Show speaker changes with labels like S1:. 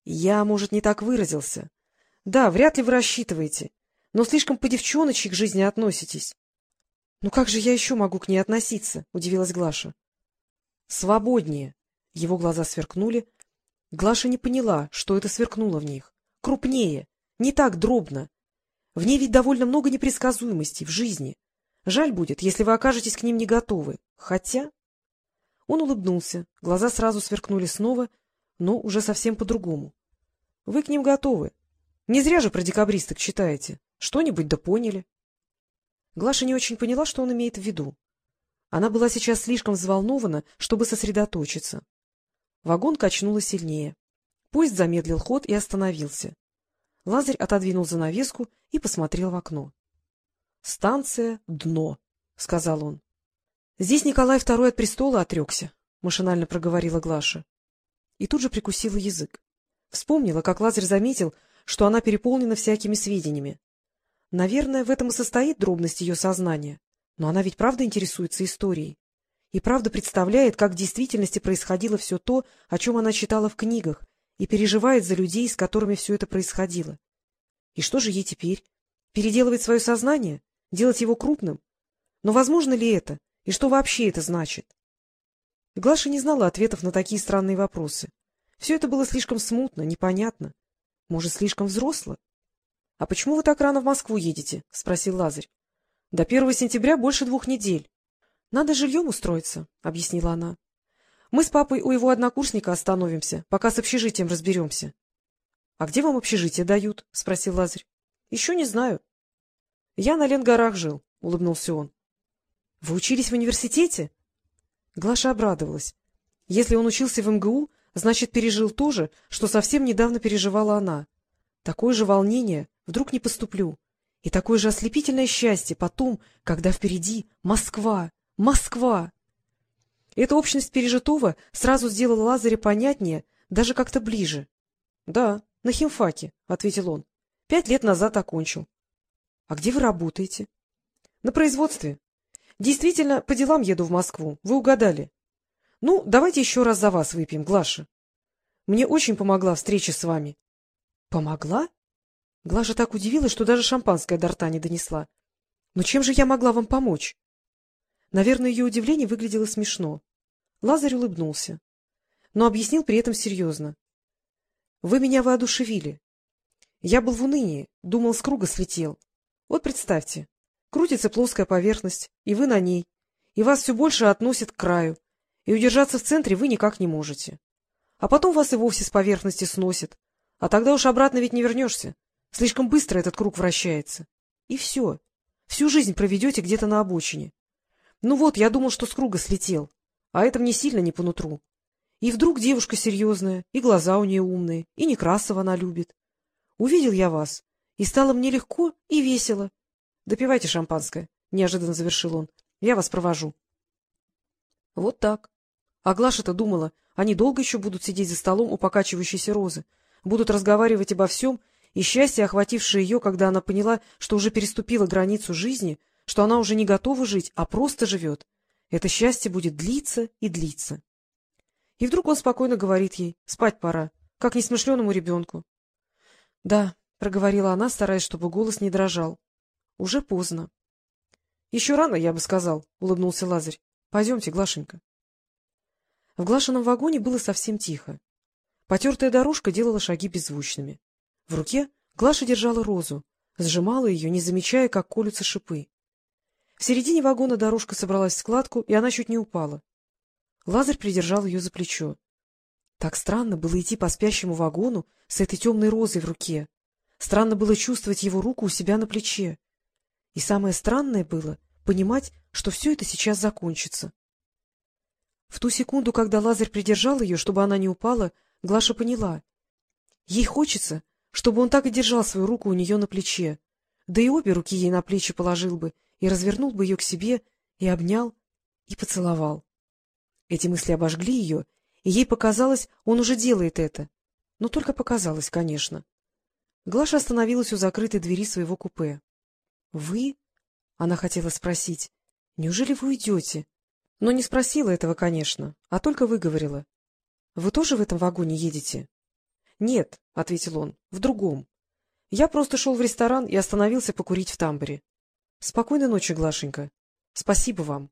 S1: — Я, может, не так выразился. Да, вряд ли вы рассчитываете, но слишком по-девчоночи к жизни относитесь. — Ну как же я еще могу к ней относиться? — удивилась Глаша. — Свободнее. Его глаза сверкнули. Глаша не поняла, что это сверкнуло в них. Крупнее, не так дробно. В ней ведь довольно много непредсказуемости в жизни. Жаль будет, если вы окажетесь к ним не готовы. Хотя... Он улыбнулся, глаза сразу сверкнули снова, но уже совсем по-другому. — Вы к ним готовы. Не зря же про декабристок читаете. Что-нибудь да поняли. Глаша не очень поняла, что он имеет в виду. Она была сейчас слишком взволнована, чтобы сосредоточиться. Вагон качнуло сильнее. Поезд замедлил ход и остановился. Лазарь отодвинул занавеску и посмотрел в окно. — Станция — дно, — сказал он. — Здесь Николай II от престола отрекся, — машинально проговорила Глаша. И тут же прикусила язык. Вспомнила, как Лазарь заметил, что она переполнена всякими сведениями. Наверное, в этом и состоит дробность ее сознания. Но она ведь правда интересуется историей. И правда представляет, как в действительности происходило все то, о чем она читала в книгах, и переживает за людей, с которыми все это происходило. И что же ей теперь? Переделывать свое сознание? Делать его крупным? Но возможно ли это? И что вообще это значит? Глаша не знала ответов на такие странные вопросы. Все это было слишком смутно, непонятно. Может, слишком взросло? — А почему вы так рано в Москву едете? — спросил Лазарь. — До первого сентября больше двух недель. — Надо жильем устроиться, — объяснила она. Мы с папой у его однокурсника остановимся, пока с общежитием разберемся. — А где вам общежитие дают? — спросил Лазарь. — Еще не знаю. — Я на Ленгорах жил, — улыбнулся он. — Вы учились в университете? Глаша обрадовалась. Если он учился в МГУ, значит, пережил то же, что совсем недавно переживала она. Такое же волнение, вдруг не поступлю. И такое же ослепительное счастье потом, когда впереди Москва, Москва. Эта общность пережитого сразу сделала Лазаря понятнее, даже как-то ближе. — Да, на химфаке, — ответил он. — Пять лет назад окончил. — А где вы работаете? — На производстве. Действительно, по делам еду в Москву. Вы угадали. Ну, давайте еще раз за вас выпьем, Глаша. Мне очень помогла встреча с вами. — Помогла? Глаша так удивилась, что даже шампанское до рта не донесла. — Но чем же я могла вам помочь? Наверное, ее удивление выглядело смешно. Лазарь улыбнулся, но объяснил при этом серьезно. — Вы меня воодушевили. Я был в унынии, думал, с круга слетел. Вот представьте, крутится плоская поверхность, и вы на ней, и вас все больше относит к краю, и удержаться в центре вы никак не можете. А потом вас и вовсе с поверхности сносит, а тогда уж обратно ведь не вернешься. Слишком быстро этот круг вращается. И все. Всю жизнь проведете где-то на обочине. Ну вот, я думал, что с круга слетел, а это мне сильно не по нутру. И вдруг девушка серьезная, и глаза у нее умные, и Некрасова она любит. Увидел я вас, и стало мне легко и весело. — Допивайте шампанское, — неожиданно завершил он. — Я вас провожу. Вот так. А Глаша-то думала, они долго еще будут сидеть за столом у покачивающейся розы, будут разговаривать обо всем, и счастье, охватившее ее, когда она поняла, что уже переступила границу жизни — что она уже не готова жить, а просто живет. Это счастье будет длиться и длиться. И вдруг он спокойно говорит ей, спать пора, как несмышленному ребенку. — Да, — проговорила она, стараясь, чтобы голос не дрожал. — Уже поздно. — Еще рано, я бы сказал, — улыбнулся Лазарь. — Пойдемте, Глашенька. В Глашином вагоне было совсем тихо. Потертая дорожка делала шаги беззвучными. В руке Глаша держала розу, сжимала ее, не замечая, как колются шипы. В середине вагона дорожка собралась в складку, и она чуть не упала. Лазарь придержал ее за плечо. Так странно было идти по спящему вагону с этой темной розой в руке. Странно было чувствовать его руку у себя на плече. И самое странное было понимать, что все это сейчас закончится. В ту секунду, когда Лазарь придержал ее, чтобы она не упала, Глаша поняла. Ей хочется, чтобы он так и держал свою руку у нее на плече, да и обе руки ей на плечи положил бы, и развернул бы ее к себе, и обнял, и поцеловал. Эти мысли обожгли ее, и ей показалось, он уже делает это. Но только показалось, конечно. Глаша остановилась у закрытой двери своего купе. — Вы? — она хотела спросить. — Неужели вы уйдете? Но не спросила этого, конечно, а только выговорила. — Вы тоже в этом вагоне едете? —— Нет, — ответил он, — в другом. Я просто шел в ресторан и остановился покурить в тамбуре. Спокойной ночи, Глашенька. Спасибо вам.